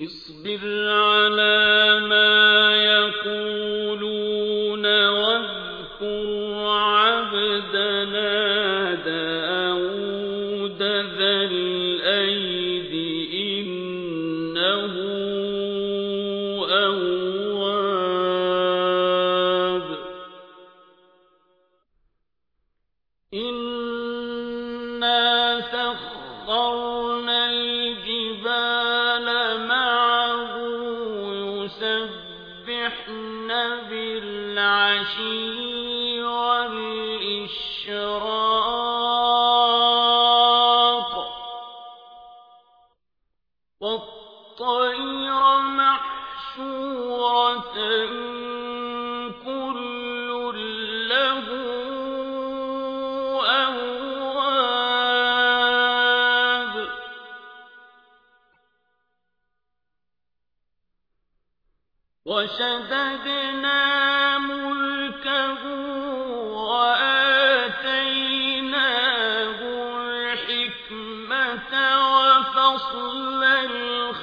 اصبر على ما يقولون واذكر عبدنا داود ذا الأيد إنه أواب. إنا سخرنا الجبال بالعشي والإشراق وشددنا ملكه وآتيناه الحكمة وفصل الخطاب.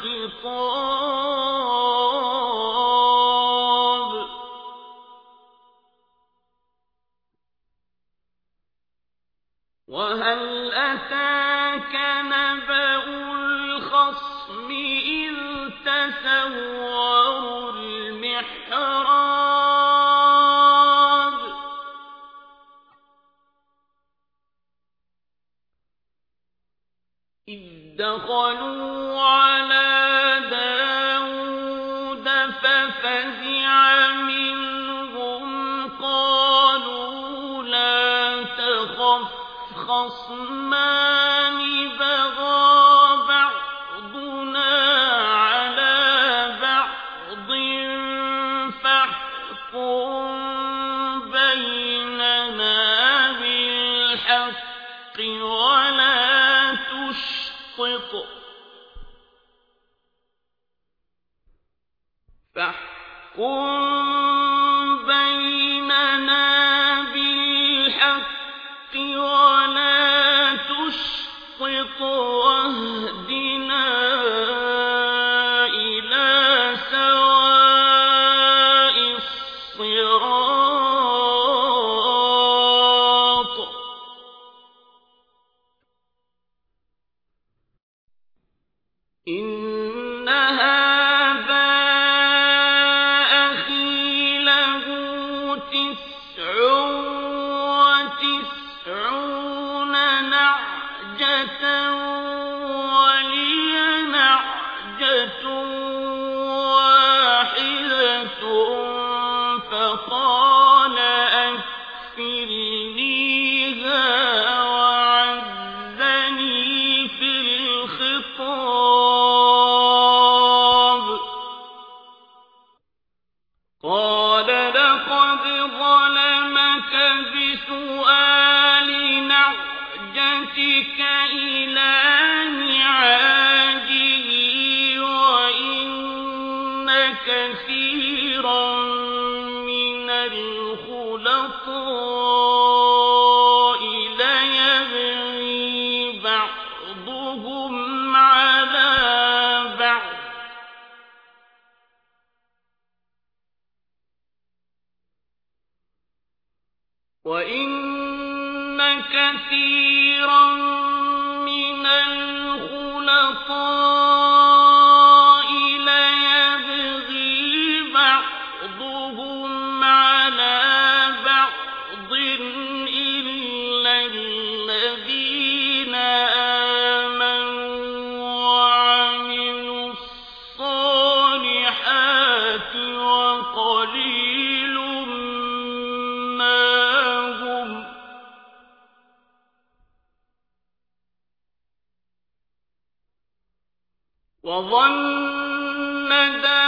وهل أتاك نبأ الخصم إذ تسوروا إذ دخلوا على داود ففزع منهم قالوا لا خصمان بغى بعضنا على بعض بيننا بالحق ولا تشطط فاحكم بيننا بالحق ولا تشطط بعضهم على بعض. وإن كثيرا من الخلطاء وظن داود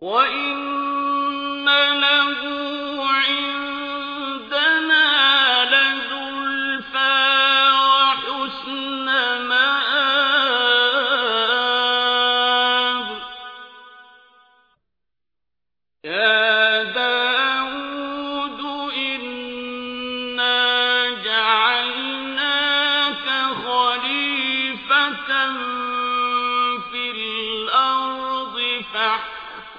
وَإِنَّ لَهُ عِندَنَا لَزُلْفَىٰ وَحُسْنَ مَآبٍ يَا دَاوُودُ إِنَّا جَعَلْنَاكَ خَلِيفَةً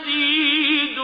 مزيد